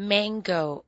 mango